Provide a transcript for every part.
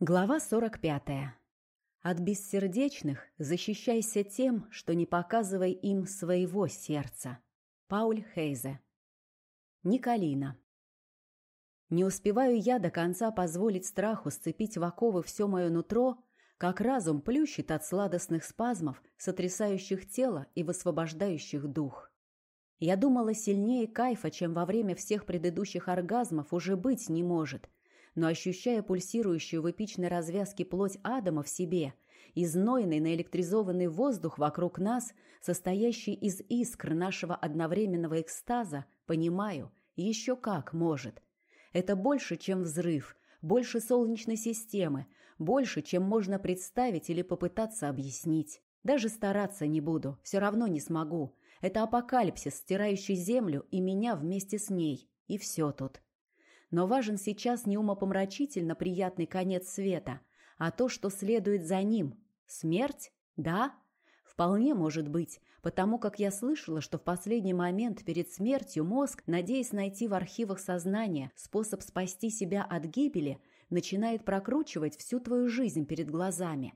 Глава 45. От бессердечных защищайся тем, что не показывай им своего сердца. Пауль Хейзе. Николина. Не успеваю я до конца позволить страху сцепить в оковы все мое нутро, как разум плющит от сладостных спазмов, сотрясающих тело и высвобождающих дух. Я думала, сильнее кайфа, чем во время всех предыдущих оргазмов, уже быть не может – но ощущая пульсирующую в эпичной развязке плоть Адама в себе и наэлектризованный воздух вокруг нас, состоящий из искр нашего одновременного экстаза, понимаю, еще как может. Это больше, чем взрыв, больше Солнечной системы, больше, чем можно представить или попытаться объяснить. Даже стараться не буду, все равно не смогу. Это апокалипсис, стирающий Землю и меня вместе с ней. И все тут. Но важен сейчас не умопомрачительно приятный конец света, а то, что следует за ним. Смерть? Да? Вполне может быть, потому как я слышала, что в последний момент перед смертью мозг, надеясь найти в архивах сознания способ спасти себя от гибели, начинает прокручивать всю твою жизнь перед глазами.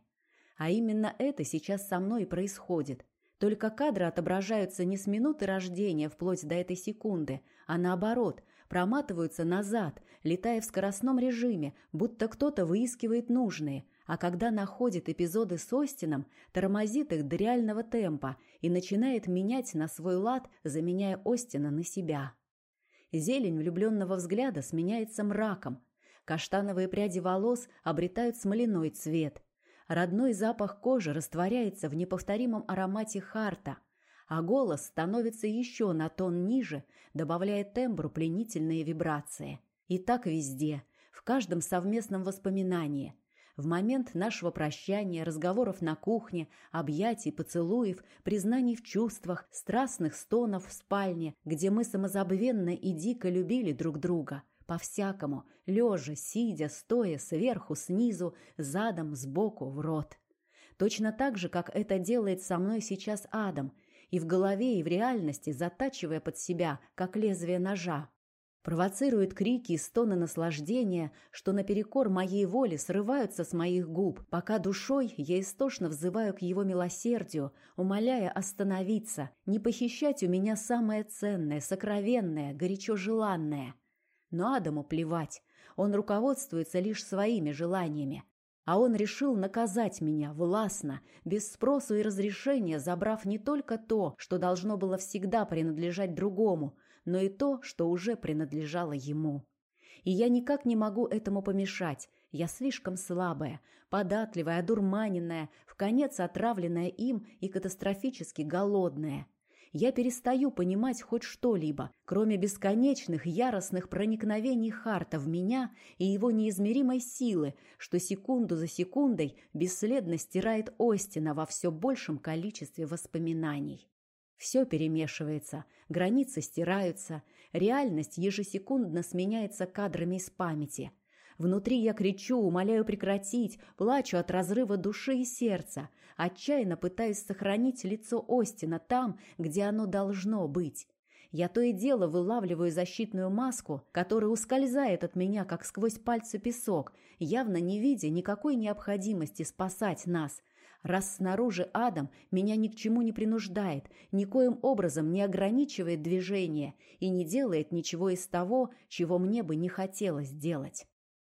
А именно это сейчас со мной и происходит. Только кадры отображаются не с минуты рождения вплоть до этой секунды, а наоборот, проматываются назад, летая в скоростном режиме, будто кто-то выискивает нужные, а когда находит эпизоды с Остином, тормозит их до реального темпа и начинает менять на свой лад, заменяя Остина на себя. Зелень влюбленного взгляда сменяется мраком, каштановые пряди волос обретают смоляной цвет, родной запах кожи растворяется в неповторимом аромате харта – а голос становится еще на тон ниже, добавляя тембру пленительные вибрации. И так везде, в каждом совместном воспоминании. В момент нашего прощания, разговоров на кухне, объятий, поцелуев, признаний в чувствах, страстных стонов в спальне, где мы самозабвенно и дико любили друг друга – по-всякому, лежа, сидя, стоя, сверху, снизу, задом, сбоку, в рот. Точно так же, как это делает со мной сейчас Адам, и в голове, и в реальности, затачивая под себя, как лезвие ножа. Провоцирует крики и стоны наслаждения, что наперекор моей воле срываются с моих губ, пока душой я истошно взываю к его милосердию, умоляя остановиться, не похищать у меня самое ценное, сокровенное, горячо желанное. Но Адаму плевать, он руководствуется лишь своими желаниями, а он решил наказать меня властно, без спросу и разрешения, забрав не только то, что должно было всегда принадлежать другому, но и то, что уже принадлежало ему. И я никак не могу этому помешать. Я слишком слабая, податливая, одурманенная, в конец отравленная им и катастрофически голодная я перестаю понимать хоть что-либо, кроме бесконечных яростных проникновений Харта в меня и его неизмеримой силы, что секунду за секундой бесследно стирает Остина во все большем количестве воспоминаний. Все перемешивается, границы стираются, реальность ежесекундно сменяется кадрами из памяти – Внутри я кричу, умоляю прекратить, плачу от разрыва души и сердца, отчаянно пытаюсь сохранить лицо Остина там, где оно должно быть. Я то и дело вылавливаю защитную маску, которая ускользает от меня, как сквозь пальцы песок, явно не видя никакой необходимости спасать нас. Раз снаружи Адам меня ни к чему не принуждает, никоим образом не ограничивает движение и не делает ничего из того, чего мне бы не хотелось делать.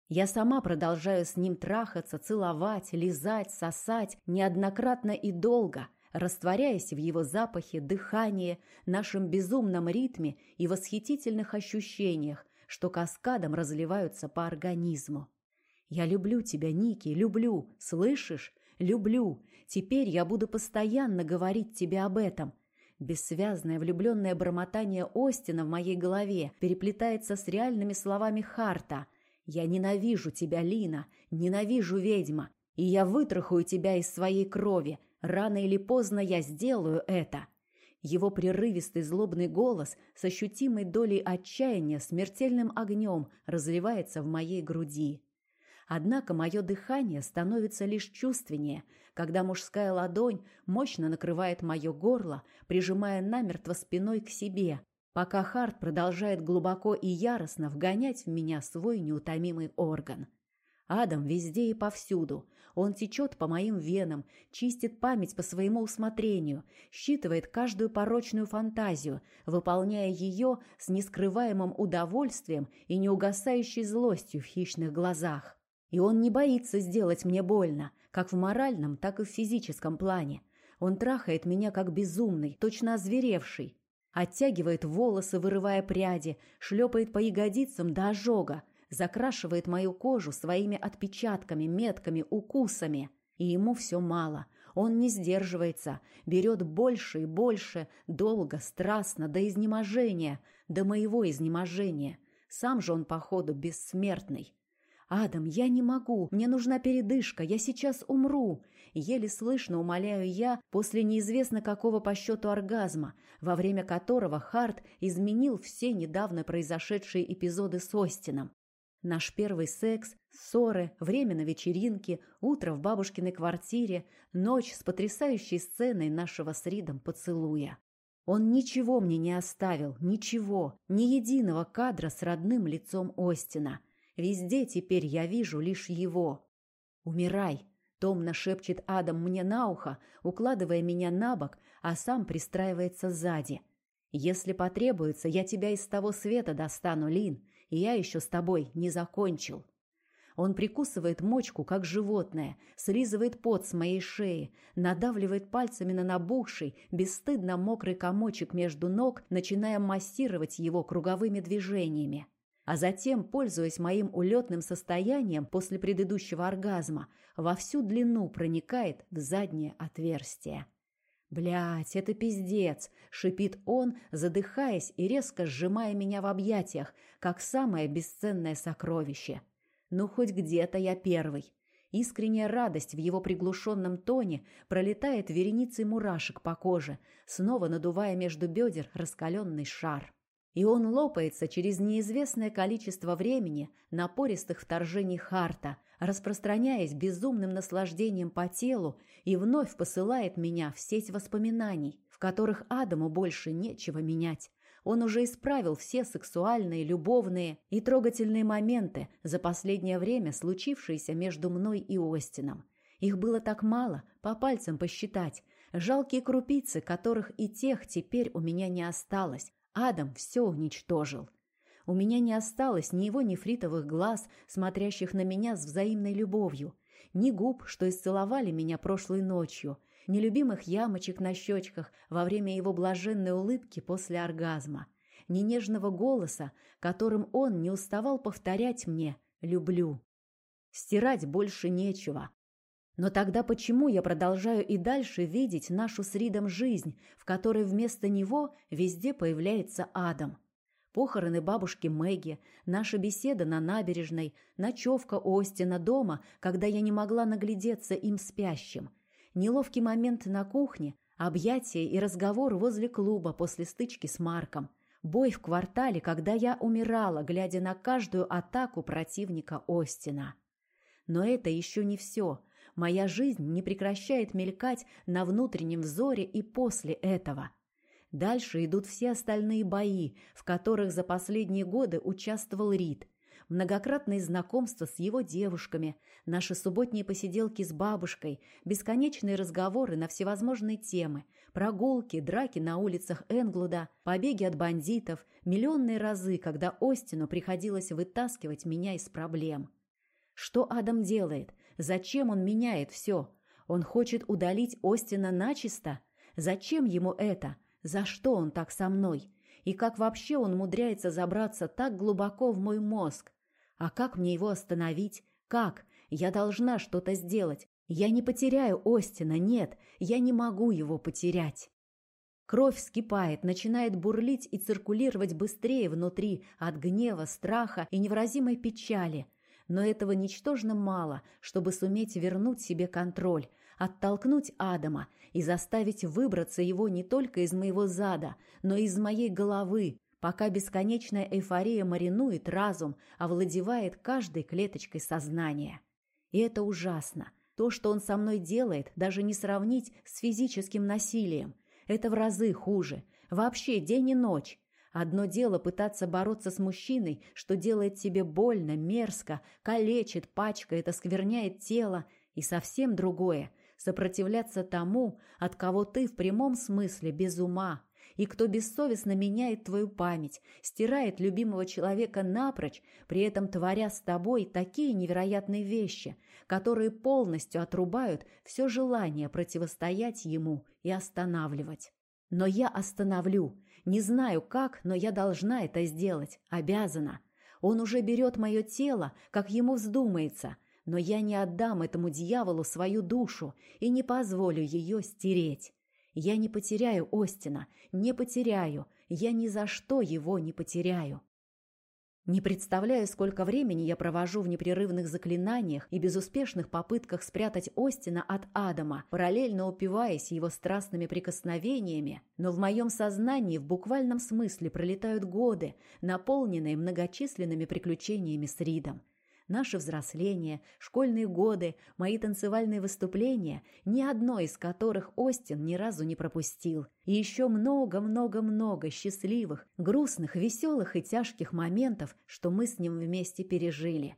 Я сама продолжаю с ним трахаться, целовать, лизать, сосать неоднократно и долго, растворяясь в его запахе, дыхании, нашем безумном ритме и восхитительных ощущениях, что каскадом разливаются по организму. «Я люблю тебя, Ники, люблю, слышишь? Люблю. Теперь я буду постоянно говорить тебе об этом». Бессвязное влюбленное бормотание Остина в моей голове переплетается с реальными словами Харта – я ненавижу тебя, Лина, ненавижу ведьма, и я вытрахаю тебя из своей крови. Рано или поздно я сделаю это. Его прерывистый злобный голос с ощутимой долей отчаяния смертельным огнем разливается в моей груди. Однако мое дыхание становится лишь чувственнее, когда мужская ладонь мощно накрывает мое горло, прижимая намертво спиной к себе, пока Харт продолжает глубоко и яростно вгонять в меня свой неутомимый орган. Адам везде и повсюду. Он течет по моим венам, чистит память по своему усмотрению, считывает каждую порочную фантазию, выполняя ее с нескрываемым удовольствием и неугасающей злостью в хищных глазах. И он не боится сделать мне больно, как в моральном, так и в физическом плане. Он трахает меня как безумный, точно озверевший, оттягивает волосы, вырывая пряди, шлепает по ягодицам до ожога, закрашивает мою кожу своими отпечатками, метками, укусами. И ему все мало. Он не сдерживается, берет больше и больше, долго, страстно, до изнеможения, до моего изнеможения. Сам же он, походу, бессмертный. «Адам, я не могу, мне нужна передышка, я сейчас умру!» Еле слышно умоляю я после неизвестно какого по счету оргазма, во время которого Харт изменил все недавно произошедшие эпизоды с Остином. Наш первый секс, ссоры, время на вечеринке, утро в бабушкиной квартире, ночь с потрясающей сценой нашего с Ридом поцелуя. Он ничего мне не оставил, ничего, ни единого кадра с родным лицом Остина. Везде теперь я вижу лишь его. «Умирай!» — томно шепчет Адам мне на ухо, укладывая меня на бок, а сам пристраивается сзади. «Если потребуется, я тебя из того света достану, Лин и я еще с тобой не закончил. Он прикусывает мочку, как животное, слизывает пот с моей шеи, надавливает пальцами на набухший, бесстыдно мокрый комочек между ног, начиная массировать его круговыми движениями. А затем, пользуясь моим улетным состоянием после предыдущего оргазма, во всю длину проникает в заднее отверстие. Блять, это пиздец!» — шипит он, задыхаясь и резко сжимая меня в объятиях, как самое бесценное сокровище. «Ну, хоть где-то я первый!» Искренняя радость в его приглушенном тоне пролетает вереницей мурашек по коже, снова надувая между бедер раскаленный шар. И он лопается через неизвестное количество времени напористых вторжений Харта, распространяясь безумным наслаждением по телу и вновь посылает меня в сеть воспоминаний, в которых Адаму больше нечего менять. Он уже исправил все сексуальные, любовные и трогательные моменты за последнее время случившиеся между мной и Остином. Их было так мало, по пальцам посчитать, жалкие крупицы, которых и тех теперь у меня не осталось. Адам все уничтожил. У меня не осталось ни его нефритовых глаз, смотрящих на меня с взаимной любовью, ни губ, что исцеловали меня прошлой ночью, ни любимых ямочек на щечках во время его блаженной улыбки после оргазма, ни нежного голоса, которым он не уставал повторять мне «люблю». Стирать больше нечего. Но тогда почему я продолжаю и дальше видеть нашу с Ридом жизнь, в которой вместо него везде появляется Адам? Похороны бабушки Мэгги, наша беседа на набережной, ночевка Остина дома, когда я не могла наглядеться им спящим, неловкий момент на кухне, объятия и разговор возле клуба после стычки с Марком, бой в квартале, когда я умирала, глядя на каждую атаку противника Остина. Но это еще не все. Моя жизнь не прекращает мелькать на внутреннем взоре и после этого – Дальше идут все остальные бои, в которых за последние годы участвовал Рид. Многократные знакомства с его девушками, наши субботние посиделки с бабушкой, бесконечные разговоры на всевозможные темы, прогулки, драки на улицах Энглуда, побеги от бандитов, миллионные разы, когда Остину приходилось вытаскивать меня из проблем. Что Адам делает? Зачем он меняет все? Он хочет удалить Остина начисто? Зачем ему это? За что он так со мной? И как вообще он умудряется забраться так глубоко в мой мозг? А как мне его остановить? Как? Я должна что-то сделать. Я не потеряю Остина, нет, я не могу его потерять. Кровь вскипает, начинает бурлить и циркулировать быстрее внутри от гнева, страха и невыразимой печали. Но этого ничтожно мало, чтобы суметь вернуть себе контроль, оттолкнуть Адама и заставить выбраться его не только из моего зада, но и из моей головы, пока бесконечная эйфория маринует разум, овладевает каждой клеточкой сознания. И это ужасно. То, что он со мной делает, даже не сравнить с физическим насилием. Это в разы хуже. Вообще день и ночь. Одно дело пытаться бороться с мужчиной, что делает тебе больно, мерзко, калечит, пачкает, оскверняет тело, и совсем другое – сопротивляться тому, от кого ты в прямом смысле без ума, и кто бессовестно меняет твою память, стирает любимого человека напрочь, при этом творя с тобой такие невероятные вещи, которые полностью отрубают все желание противостоять ему и останавливать. Но я остановлю. Не знаю как, но я должна это сделать. Обязана. Он уже берет мое тело, как ему вздумается, но я не отдам этому дьяволу свою душу и не позволю ее стереть. Я не потеряю Остина, не потеряю, я ни за что его не потеряю. Не представляю, сколько времени я провожу в непрерывных заклинаниях и безуспешных попытках спрятать Остина от Адама, параллельно упиваясь его страстными прикосновениями, но в моем сознании в буквальном смысле пролетают годы, наполненные многочисленными приключениями с Ридом. Наше взросление, школьные годы, мои танцевальные выступления, ни одно из которых Остин ни разу не пропустил. И еще много-много-много счастливых, грустных, веселых и тяжких моментов, что мы с ним вместе пережили.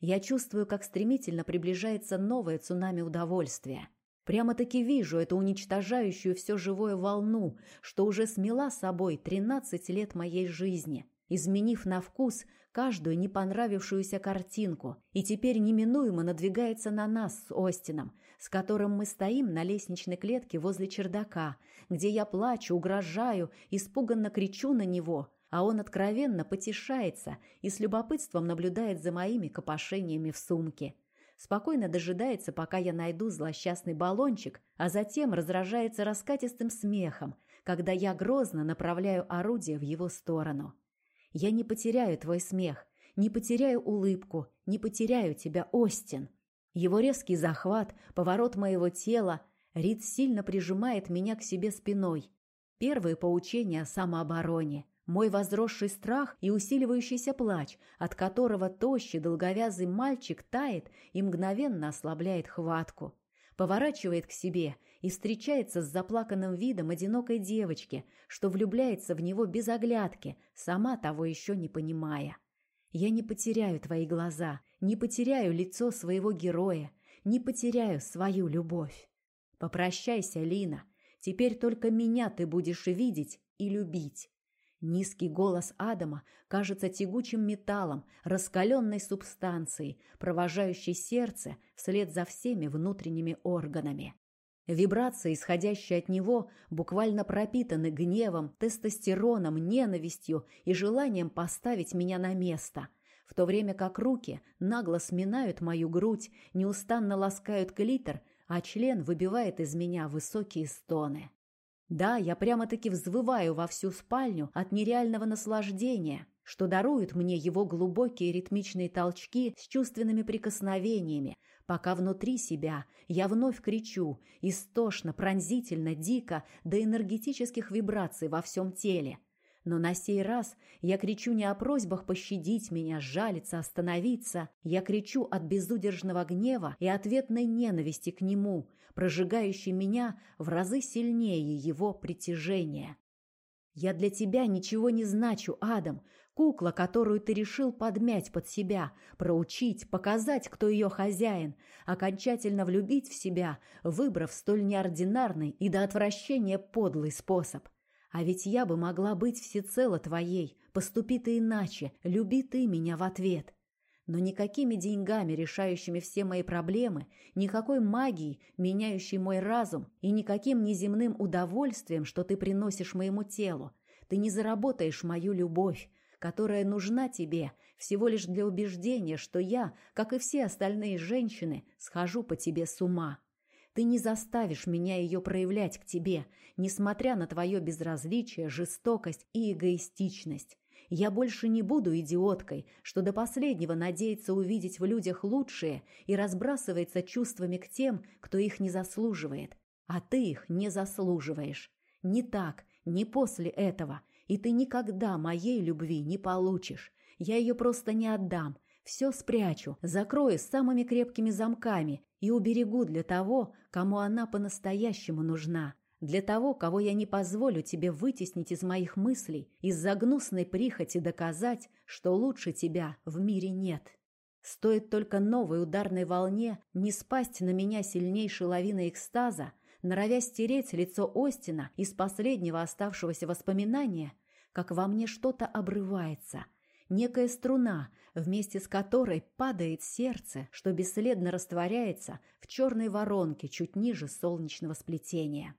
Я чувствую, как стремительно приближается новое цунами удовольствия. Прямо-таки вижу эту уничтожающую все живое волну, что уже смела собой 13 лет моей жизни, изменив на вкус каждую не понравившуюся картинку и теперь неминуемо надвигается на нас с Остином, с которым мы стоим на лестничной клетке возле чердака, где я плачу, угрожаю, испуганно кричу на него, а он откровенно потешается и с любопытством наблюдает за моими копошениями в сумке. Спокойно дожидается, пока я найду злосчастный баллончик, а затем разражается раскатистым смехом, когда я грозно направляю орудие в его сторону. Я не потеряю твой смех, не потеряю улыбку, не потеряю тебя, Остин. Его резкий захват, поворот моего тела, Рид сильно прижимает меня к себе спиной. Первые поучения о самообороне, мой возросший страх и усиливающийся плач, от которого тощий долговязый мальчик тает и мгновенно ослабляет хватку. Поворачивает к себе и встречается с заплаканным видом одинокой девочки, что влюбляется в него без оглядки, сама того еще не понимая. Я не потеряю твои глаза, не потеряю лицо своего героя, не потеряю свою любовь. Попрощайся, Лина, теперь только меня ты будешь видеть и любить. Низкий голос Адама кажется тягучим металлом, раскаленной субстанцией, провожающей сердце вслед за всеми внутренними органами. Вибрации, исходящие от него, буквально пропитаны гневом, тестостероном, ненавистью и желанием поставить меня на место, в то время как руки нагло сминают мою грудь, неустанно ласкают клитор, а член выбивает из меня высокие стоны. Да, я прямо-таки взвываю во всю спальню от нереального наслаждения, что даруют мне его глубокие ритмичные толчки с чувственными прикосновениями, пока внутри себя я вновь кричу, истошно, пронзительно, дико, до энергетических вибраций во всем теле. Но на сей раз я кричу не о просьбах пощадить меня, жалиться, остановиться. Я кричу от безудержного гнева и ответной ненависти к нему, прожигающей меня в разы сильнее его притяжения. «Я для тебя ничего не значу, Адам, Кукла, которую ты решил подмять под себя, проучить, показать, кто ее хозяин, окончательно влюбить в себя, выбрав столь неординарный и до отвращения подлый способ. А ведь я бы могла быть всецело твоей, поступи ты иначе, люби ты меня в ответ. Но никакими деньгами, решающими все мои проблемы, никакой магией, меняющей мой разум, и никаким неземным удовольствием, что ты приносишь моему телу, ты не заработаешь мою любовь, которая нужна тебе всего лишь для убеждения, что я, как и все остальные женщины, схожу по тебе с ума. Ты не заставишь меня ее проявлять к тебе, несмотря на твое безразличие, жестокость и эгоистичность. Я больше не буду идиоткой, что до последнего надеется увидеть в людях лучшее и разбрасывается чувствами к тем, кто их не заслуживает. А ты их не заслуживаешь. Не так, не после этого и ты никогда моей любви не получишь. Я ее просто не отдам. Все спрячу, закрою самыми крепкими замками и уберегу для того, кому она по-настоящему нужна. Для того, кого я не позволю тебе вытеснить из моих мыслей, из-за гнусной прихоти доказать, что лучше тебя в мире нет. Стоит только новой ударной волне не спасть на меня сильнейшей лавиной экстаза, норовя стереть лицо Остина из последнего оставшегося воспоминания, как во мне что-то обрывается, некая струна, вместе с которой падает сердце, что бесследно растворяется в черной воронке чуть ниже солнечного сплетения.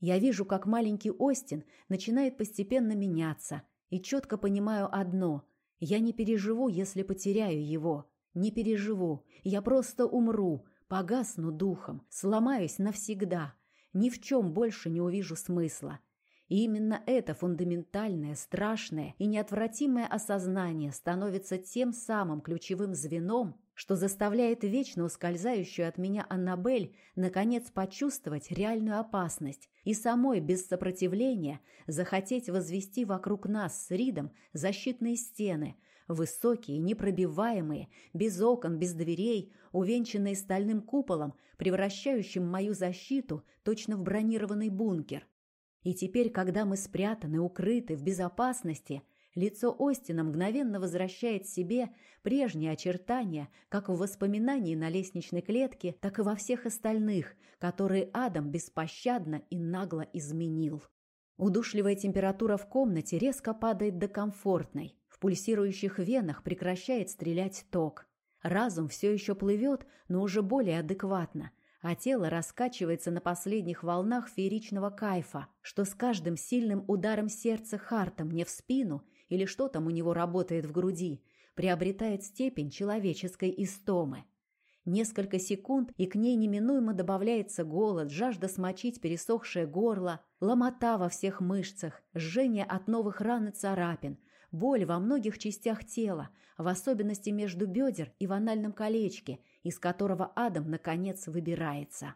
Я вижу, как маленький Остин начинает постепенно меняться, и четко понимаю одно – я не переживу, если потеряю его. Не переживу, я просто умру, погасну духом, сломаюсь навсегда, ни в чем больше не увижу смысла. И именно это фундаментальное, страшное и неотвратимое осознание становится тем самым ключевым звеном, что заставляет вечно ускользающую от меня Аннабель наконец почувствовать реальную опасность и самой без сопротивления захотеть возвести вокруг нас с Ридом защитные стены, высокие, непробиваемые, без окон, без дверей, увенчанные стальным куполом, превращающим мою защиту точно в бронированный бункер. И теперь, когда мы спрятаны, укрыты, в безопасности, лицо Остина мгновенно возвращает себе прежние очертания, как в воспоминании на лестничной клетке, так и во всех остальных, которые Адам беспощадно и нагло изменил. Удушливая температура в комнате резко падает до комфортной. В пульсирующих венах прекращает стрелять ток. Разум все еще плывет, но уже более адекватно а тело раскачивается на последних волнах фееричного кайфа, что с каждым сильным ударом сердца Харта мне в спину или что там у него работает в груди, приобретает степень человеческой истомы. Несколько секунд, и к ней неминуемо добавляется голод, жажда смочить пересохшее горло, ломота во всех мышцах, жжение от новых ран и царапин, боль во многих частях тела, в особенности между бедер и в анальном колечке – из которого Адам, наконец, выбирается.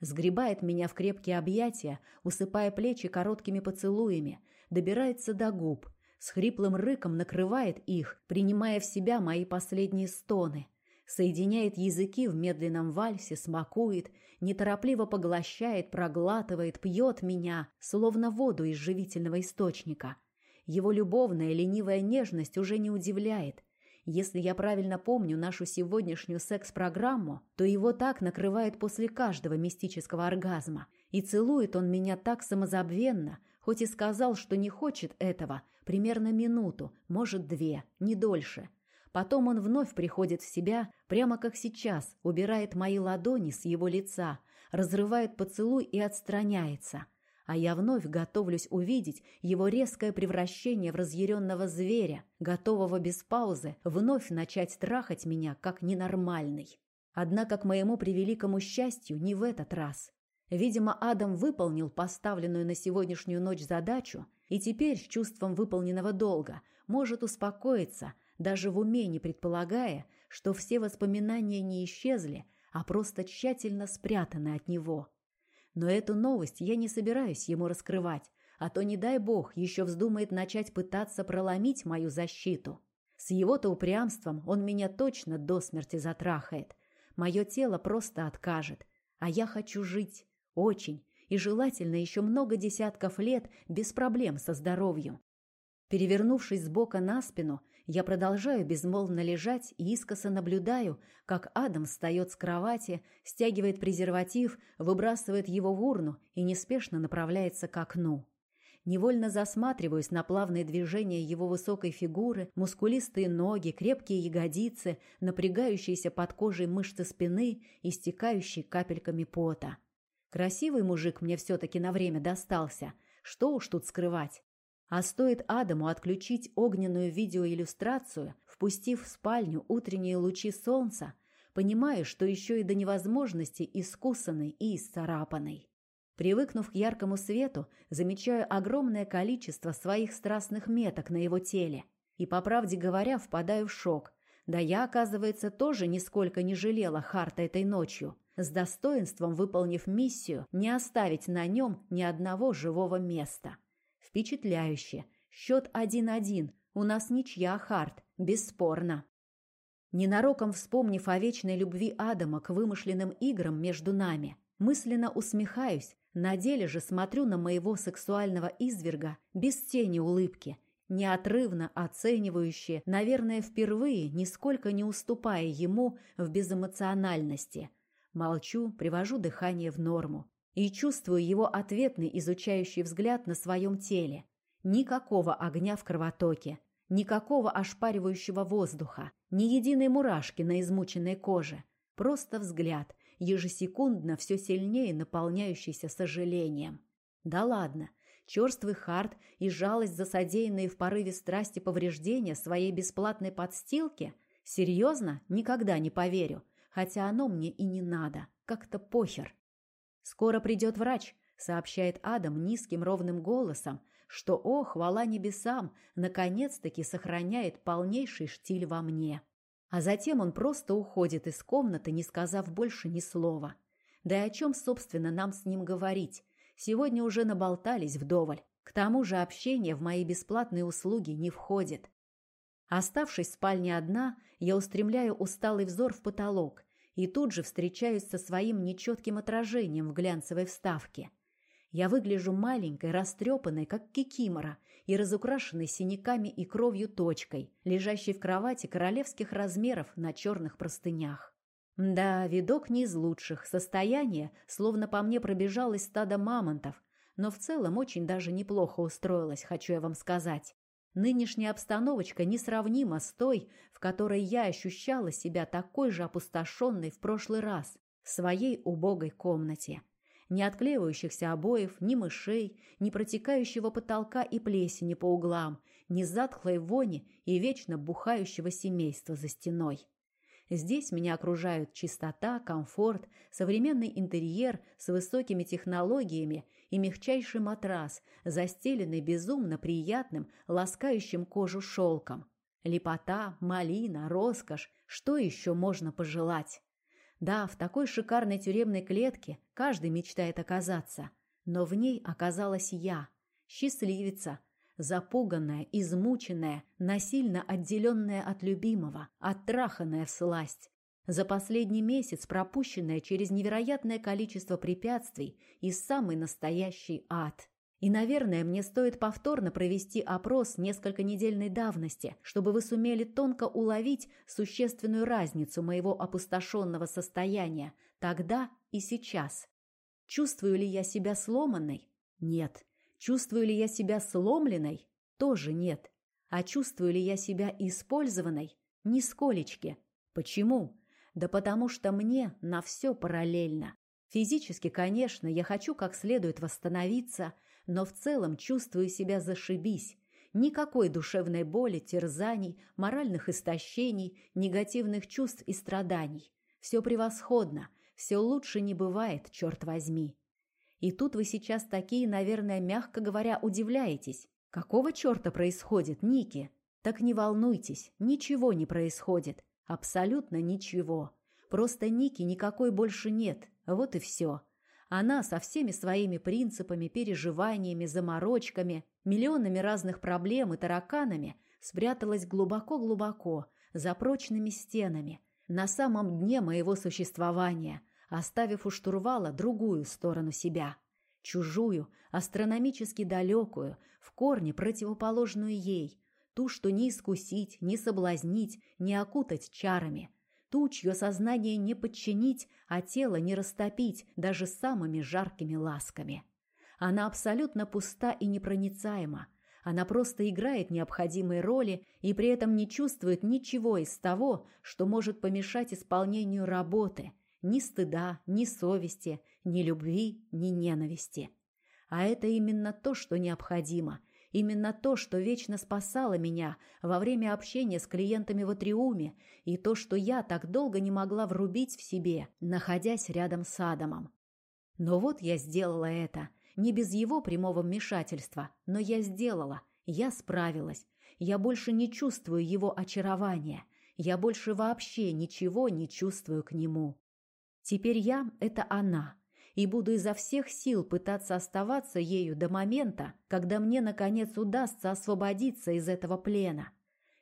Сгребает меня в крепкие объятия, усыпая плечи короткими поцелуями, добирается до губ, с хриплым рыком накрывает их, принимая в себя мои последние стоны, соединяет языки в медленном вальсе, смакует, неторопливо поглощает, проглатывает, пьет меня, словно воду из живительного источника. Его любовная ленивая нежность уже не удивляет, если я правильно помню нашу сегодняшнюю секс-программу, то его так накрывает после каждого мистического оргазма. И целует он меня так самозабвенно, хоть и сказал, что не хочет этого, примерно минуту, может две, не дольше. Потом он вновь приходит в себя, прямо как сейчас, убирает мои ладони с его лица, разрывает поцелуй и отстраняется – а я вновь готовлюсь увидеть его резкое превращение в разъяренного зверя, готового без паузы вновь начать трахать меня как ненормальный. Однако, к моему превеликому счастью, не в этот раз. Видимо, Адам выполнил поставленную на сегодняшнюю ночь задачу и теперь с чувством выполненного долга может успокоиться, даже в уме не предполагая, что все воспоминания не исчезли, а просто тщательно спрятаны от него. Но эту новость я не собираюсь ему раскрывать, а то, не дай бог, еще вздумает начать пытаться проломить мою защиту. С его-то упрямством он меня точно до смерти затрахает. Мое тело просто откажет. А я хочу жить. Очень. И желательно еще много десятков лет без проблем со здоровьем. Перевернувшись с бока на спину, я продолжаю безмолвно лежать и искоса наблюдаю, как Адам встает с кровати, стягивает презерватив, выбрасывает его в урну и неспешно направляется к окну. Невольно засматриваюсь на плавные движения его высокой фигуры, мускулистые ноги, крепкие ягодицы, напрягающиеся под кожей мышцы спины и стекающие капельками пота. Красивый мужик мне все-таки на время достался. Что уж тут скрывать. А стоит Адаму отключить огненную видеоиллюстрацию, впустив в спальню утренние лучи солнца, понимаю, что еще и до невозможности искусанный и исцарапанный. Привыкнув к яркому свету, замечаю огромное количество своих страстных меток на его теле. И, по правде говоря, впадаю в шок. Да я, оказывается, тоже нисколько не жалела Харта этой ночью, с достоинством выполнив миссию не оставить на нем ни одного живого места. Впечатляюще. Счет 1-1. У нас ничья, Харт. Бесспорно. Ненароком вспомнив о вечной любви Адама к вымышленным играм между нами, мысленно усмехаюсь, На деле же смотрю на моего сексуального изверга без тени улыбки, неотрывно оценивающие, наверное, впервые, нисколько не уступая ему в безэмоциональности. Молчу, привожу дыхание в норму и чувствую его ответный изучающий взгляд на своем теле. Никакого огня в кровотоке, никакого ошпаривающего воздуха, ни единой мурашки на измученной коже. Просто взгляд, ежесекундно все сильнее наполняющийся сожалением. Да ладно, черствый хард и жалость за содеянные в порыве страсти повреждения своей бесплатной подстилки? Серьезно? Никогда не поверю. Хотя оно мне и не надо. Как-то похер. «Скоро придет врач», — сообщает Адам низким ровным голосом, что, о, хвала небесам, наконец-таки сохраняет полнейший штиль во мне. А затем он просто уходит из комнаты, не сказав больше ни слова. Да и о чем, собственно, нам с ним говорить? Сегодня уже наболтались вдоволь. К тому же общение в мои бесплатные услуги не входит. Оставшись в спальне одна, я устремляю усталый взор в потолок и тут же встречаюсь со своим нечетким отражением в глянцевой вставке. Я выгляжу маленькой, растрепанной, как кикимора, и разукрашенной синяками и кровью точкой, лежащей в кровати королевских размеров на черных простынях. Да, видок не из лучших, состояние, словно по мне пробежалось стадо мамонтов, но в целом очень даже неплохо устроилась, хочу я вам сказать. Нынешняя обстановочка несравнима с той, в которой я ощущала себя такой же опустошенной в прошлый раз, в своей убогой комнате. Ни отклеивающихся обоев, ни мышей, ни протекающего потолка и плесени по углам, ни затхлой вони и вечно бухающего семейства за стеной. Здесь меня окружают чистота, комфорт, современный интерьер с высокими технологиями и мягчайший матрас, застеленный безумно приятным, ласкающим кожу шелком. Лепота, малина, роскошь – что еще можно пожелать? Да, в такой шикарной тюремной клетке каждый мечтает оказаться, но в ней оказалась я, счастливица, запуганная, измученная, насильно отделенная от любимого, оттраханная в сласть, за последний месяц пропущенная через невероятное количество препятствий и самый настоящий ад. И, наверное, мне стоит повторно провести опрос несколько недельной давности, чтобы вы сумели тонко уловить существенную разницу моего опустошенного состояния тогда и сейчас. Чувствую ли я себя сломанной? Нет. Чувствую ли я себя сломленной? Тоже нет. А чувствую ли я себя использованной? Нисколечки. Почему? Да потому что мне на все параллельно. Физически, конечно, я хочу как следует восстановиться, но в целом чувствую себя зашибись. Никакой душевной боли, терзаний, моральных истощений, негативных чувств и страданий. Все превосходно, все лучше не бывает, черт возьми. И тут вы сейчас такие, наверное, мягко говоря, удивляетесь. Какого черта происходит, Ники? Так не волнуйтесь, ничего не происходит. Абсолютно ничего. Просто Ники никакой больше нет. Вот и все. Она со всеми своими принципами, переживаниями, заморочками, миллионами разных проблем и тараканами спряталась глубоко-глубоко, за прочными стенами, на самом дне моего существования, оставив у штурвала другую сторону себя. Чужую, астрономически далекую, в корне противоположную ей, ту, что не искусить, не соблазнить, не окутать чарами, ту, чье сознание не подчинить, а тело не растопить даже самыми жаркими ласками. Она абсолютно пуста и непроницаема. Она просто играет необходимые роли и при этом не чувствует ничего из того, что может помешать исполнению работы. Ни стыда, ни совести, ни любви, ни ненависти. А это именно то, что необходимо – Именно то, что вечно спасало меня во время общения с клиентами в Атриуме, и то, что я так долго не могла врубить в себе, находясь рядом с Адамом. Но вот я сделала это. Не без его прямого вмешательства, но я сделала. Я справилась. Я больше не чувствую его очарования. Я больше вообще ничего не чувствую к нему. Теперь я — это она и буду изо всех сил пытаться оставаться ею до момента, когда мне, наконец, удастся освободиться из этого плена.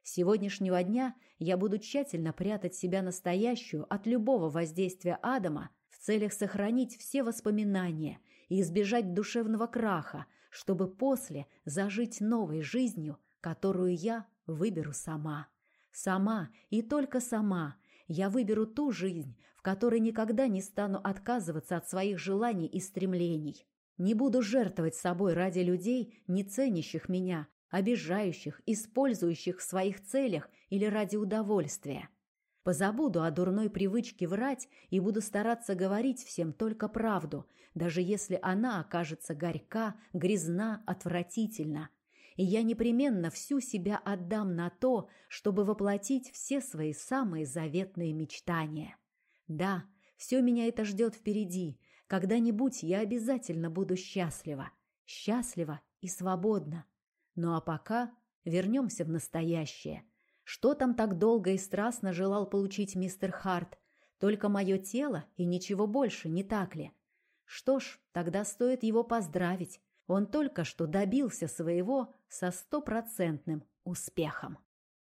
С сегодняшнего дня я буду тщательно прятать себя настоящую от любого воздействия Адама в целях сохранить все воспоминания и избежать душевного краха, чтобы после зажить новой жизнью, которую я выберу сама. Сама и только сама. Я выберу ту жизнь, в которой никогда не стану отказываться от своих желаний и стремлений. Не буду жертвовать собой ради людей, не ценящих меня, обижающих, использующих в своих целях или ради удовольствия. Позабуду о дурной привычке врать и буду стараться говорить всем только правду, даже если она окажется горька, грязна, отвратительна. И я непременно всю себя отдам на то, чтобы воплотить все свои самые заветные мечтания. Да, все меня это ждет впереди. Когда-нибудь я обязательно буду счастлива. Счастлива и свободна. Ну а пока вернемся в настоящее – что там так долго и страстно желал получить мистер Харт? Только мое тело и ничего больше, не так ли? Что ж, тогда стоит его поздравить. Он только что добился своего со стопроцентным успехом.